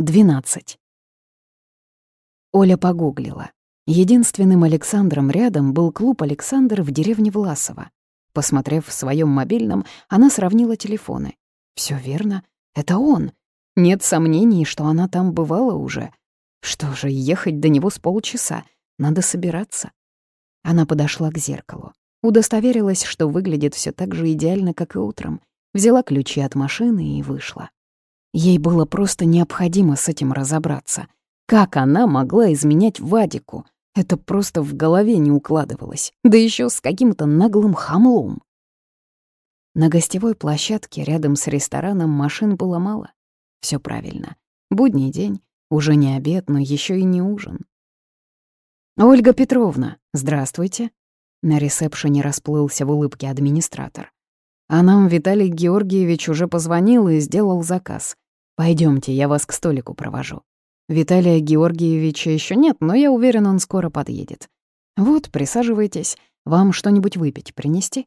12. Оля погуглила. Единственным Александром рядом был клуб «Александр» в деревне Власово. Посмотрев в своем мобильном, она сравнила телефоны. Все верно, это он. Нет сомнений, что она там бывала уже. Что же, ехать до него с полчаса. Надо собираться. Она подошла к зеркалу. Удостоверилась, что выглядит все так же идеально, как и утром. Взяла ключи от машины и вышла. Ей было просто необходимо с этим разобраться. Как она могла изменять Вадику? Это просто в голове не укладывалось. Да еще с каким-то наглым хамлом. На гостевой площадке рядом с рестораном машин было мало. Все правильно. Будний день, уже не обед, но еще и не ужин. «Ольга Петровна, здравствуйте». На ресепшене расплылся в улыбке администратор. А нам Виталий Георгиевич уже позвонил и сделал заказ. Пойдемте, я вас к столику провожу. Виталия Георгиевича еще нет, но я уверен, он скоро подъедет. Вот, присаживайтесь. Вам что-нибудь выпить принести?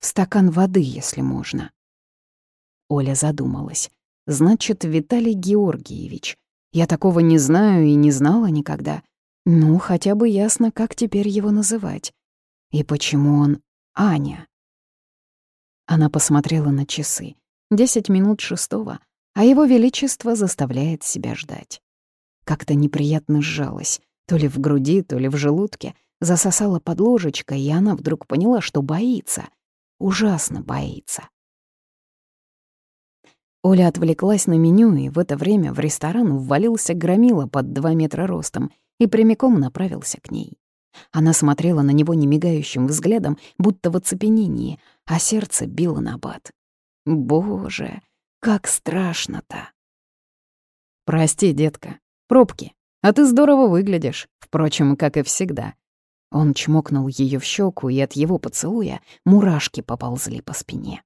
Стакан воды, если можно. Оля задумалась. Значит, Виталий Георгиевич. Я такого не знаю и не знала никогда. Ну, хотя бы ясно, как теперь его называть. И почему он Аня? Она посмотрела на часы. Десять минут шестого, а его величество заставляет себя ждать. Как-то неприятно сжалась, то ли в груди, то ли в желудке, засосала под ложечкой, и она вдруг поняла, что боится, ужасно боится. Оля отвлеклась на меню, и в это время в ресторан ввалился громила под два метра ростом и прямиком направился к ней. Она смотрела на него немигающим взглядом, будто в оцепенении, а сердце било на бат. Боже, как страшно-то! «Прости, детка, пробки, а ты здорово выглядишь, впрочем, как и всегда». Он чмокнул ее в щеку, и от его поцелуя мурашки поползли по спине.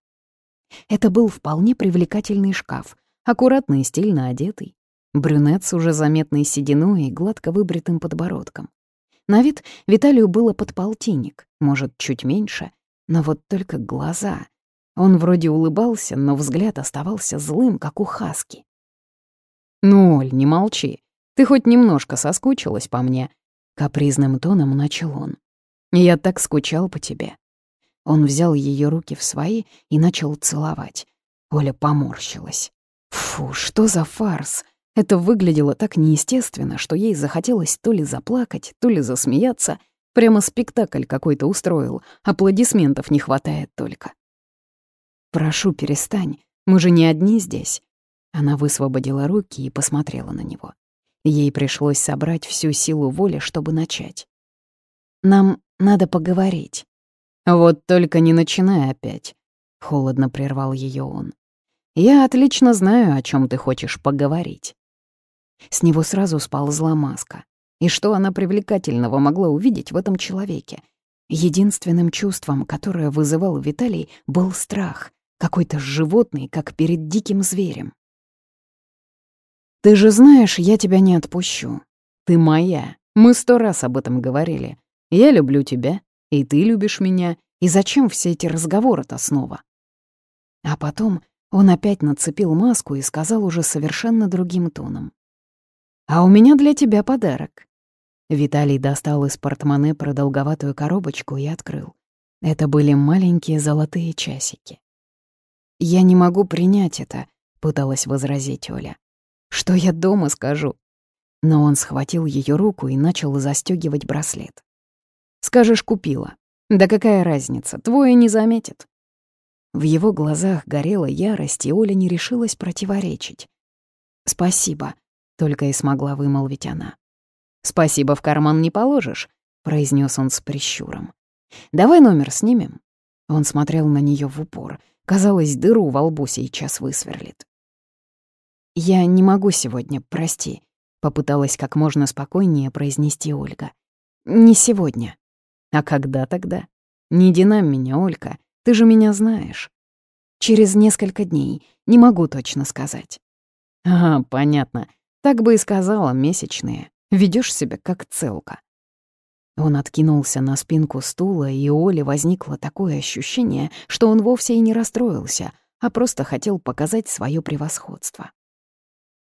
Это был вполне привлекательный шкаф, аккуратно и стильно одетый. Брюнет с уже заметной сединой и гладко выбритым подбородком. На вид Виталию было под полтинник, может, чуть меньше, но вот только глаза. Он вроде улыбался, но взгляд оставался злым, как у Хаски. «Ну, Оль, не молчи. Ты хоть немножко соскучилась по мне?» Капризным тоном начал он. «Я так скучал по тебе». Он взял ее руки в свои и начал целовать. Оля поморщилась. «Фу, что за фарс!» Это выглядело так неестественно, что ей захотелось то ли заплакать, то ли засмеяться. Прямо спектакль какой-то устроил, аплодисментов не хватает только. «Прошу, перестань, мы же не одни здесь». Она высвободила руки и посмотрела на него. Ей пришлось собрать всю силу воли, чтобы начать. «Нам надо поговорить». «Вот только не начинай опять», — холодно прервал ее он. «Я отлично знаю, о чем ты хочешь поговорить». С него сразу сползла маска. И что она привлекательного могла увидеть в этом человеке? Единственным чувством, которое вызывал Виталий, был страх, какой-то животный, как перед диким зверем. «Ты же знаешь, я тебя не отпущу. Ты моя. Мы сто раз об этом говорили. Я люблю тебя, и ты любишь меня. И зачем все эти разговоры-то снова?» А потом он опять нацепил маску и сказал уже совершенно другим тоном. «А у меня для тебя подарок». Виталий достал из портмоне продолговатую коробочку и открыл. Это были маленькие золотые часики. «Я не могу принять это», — пыталась возразить Оля. «Что я дома скажу?» Но он схватил ее руку и начал застегивать браслет. «Скажешь, купила. Да какая разница, твое не заметит». В его глазах горела ярость, и Оля не решилась противоречить. «Спасибо», только и смогла вымолвить она. «Спасибо, в карман не положишь», — произнес он с прищуром. «Давай номер снимем». Он смотрел на нее в упор. Казалось, дыру во лбу сейчас высверлит. «Я не могу сегодня, прости», — попыталась как можно спокойнее произнести Ольга. «Не сегодня». «А когда тогда?» «Не динам меня, Олька, ты же меня знаешь». «Через несколько дней, не могу точно сказать». «Ага, понятно. Так бы и сказала, месячные. Ведёшь себя как целка. Он откинулся на спинку стула, и у Оли возникло такое ощущение, что он вовсе и не расстроился, а просто хотел показать своё превосходство.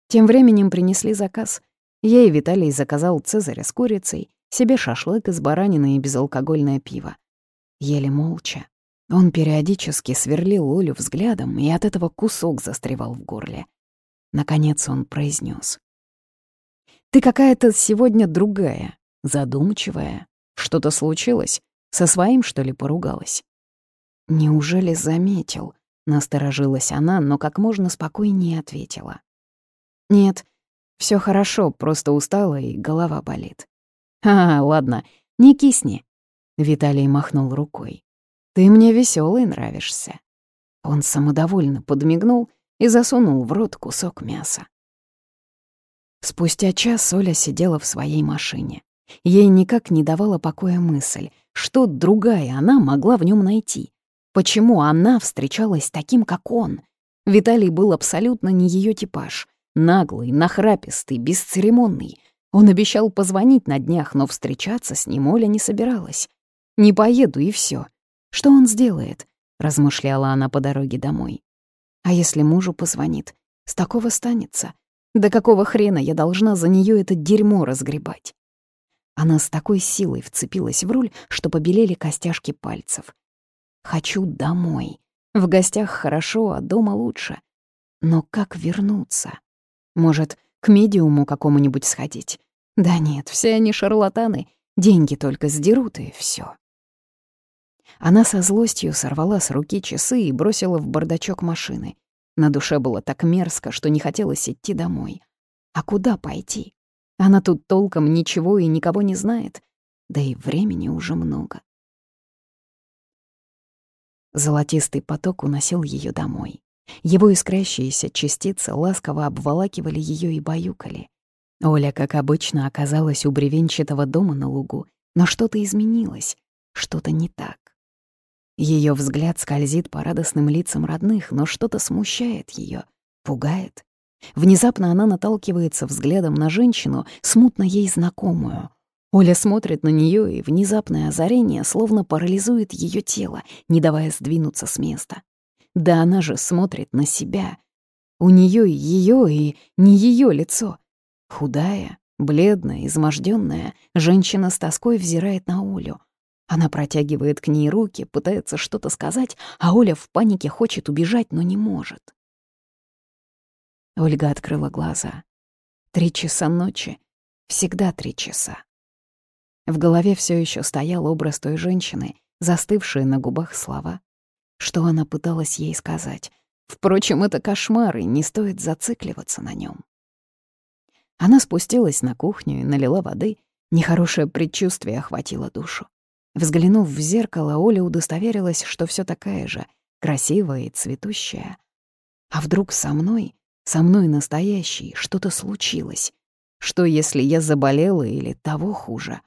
Тем временем принесли заказ. Ей Виталий заказал цезаря с курицей, себе шашлык из баранины и безалкогольное пиво. Еле молча. Он периодически сверлил Олю взглядом, и от этого кусок застревал в горле. Наконец он произнес: «Ты какая-то сегодня другая, задумчивая. Что-то случилось? Со своим, что ли, поругалась?» «Неужели заметил?» — насторожилась она, но как можно спокойнее ответила. «Нет, все хорошо, просто устала и голова болит». «А, ладно, не кисни», — Виталий махнул рукой. «Ты мне веселый нравишься». Он самодовольно подмигнул и засунул в рот кусок мяса. Спустя час Оля сидела в своей машине. Ей никак не давала покоя мысль, что другая она могла в нем найти. Почему она встречалась таким, как он? Виталий был абсолютно не ее типаж. Наглый, нахрапистый, бесцеремонный. Он обещал позвонить на днях, но встречаться с ним Оля не собиралась. «Не поеду, и все. Что он сделает?» — размышляла она по дороге домой. «А если мужу позвонит? С такого станется. Да какого хрена я должна за нее это дерьмо разгребать?» Она с такой силой вцепилась в руль, что побелели костяшки пальцев. «Хочу домой. В гостях хорошо, а дома лучше. Но как вернуться? Может, к медиуму какому-нибудь сходить? Да нет, все они шарлатаны, деньги только сдерут и все. Она со злостью сорвала с руки часы и бросила в бардачок машины. На душе было так мерзко, что не хотелось идти домой. А куда пойти? Она тут толком ничего и никого не знает. Да и времени уже много. Золотистый поток уносил ее домой. Его искрящиеся частицы ласково обволакивали ее и баюкали. Оля, как обычно, оказалась у бревенчатого дома на лугу, но что-то изменилось, что-то не так. Ее взгляд скользит по радостным лицам родных, но что-то смущает ее, пугает. Внезапно она наталкивается взглядом на женщину, смутно ей знакомую. Оля смотрит на нее, и внезапное озарение словно парализует ее тело, не давая сдвинуться с места. Да она же смотрит на себя. У нее ее и не ее лицо. Худая, бледная, изможденная, женщина с тоской взирает на Олю. Она протягивает к ней руки, пытается что-то сказать, а Оля в панике хочет убежать, но не может. Ольга открыла глаза. Три часа ночи. Всегда три часа. В голове все еще стоял образ той женщины, застывшие на губах слова. Что она пыталась ей сказать? Впрочем, это кошмар, и не стоит зацикливаться на нем. Она спустилась на кухню и налила воды. Нехорошее предчувствие охватило душу. Взглянув в зеркало, Оля удостоверилась, что все такая же, красивая и цветущая. А вдруг со мной со мной настоящей что-то случилось. Что, если я заболела или того хуже?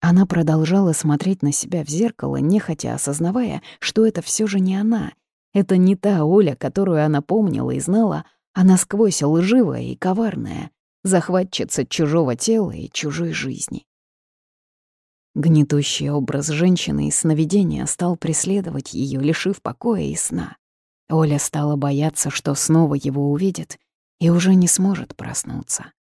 Она продолжала смотреть на себя в зеркало, нехотя осознавая, что это все же не она. Это не та Оля, которую она помнила и знала, а насквозь лживая и коварная, захватчица чужого тела и чужой жизни. Гнетущий образ женщины из сновидения стал преследовать ее, лишив покоя и сна. Оля стала бояться, что снова его увидит и уже не сможет проснуться.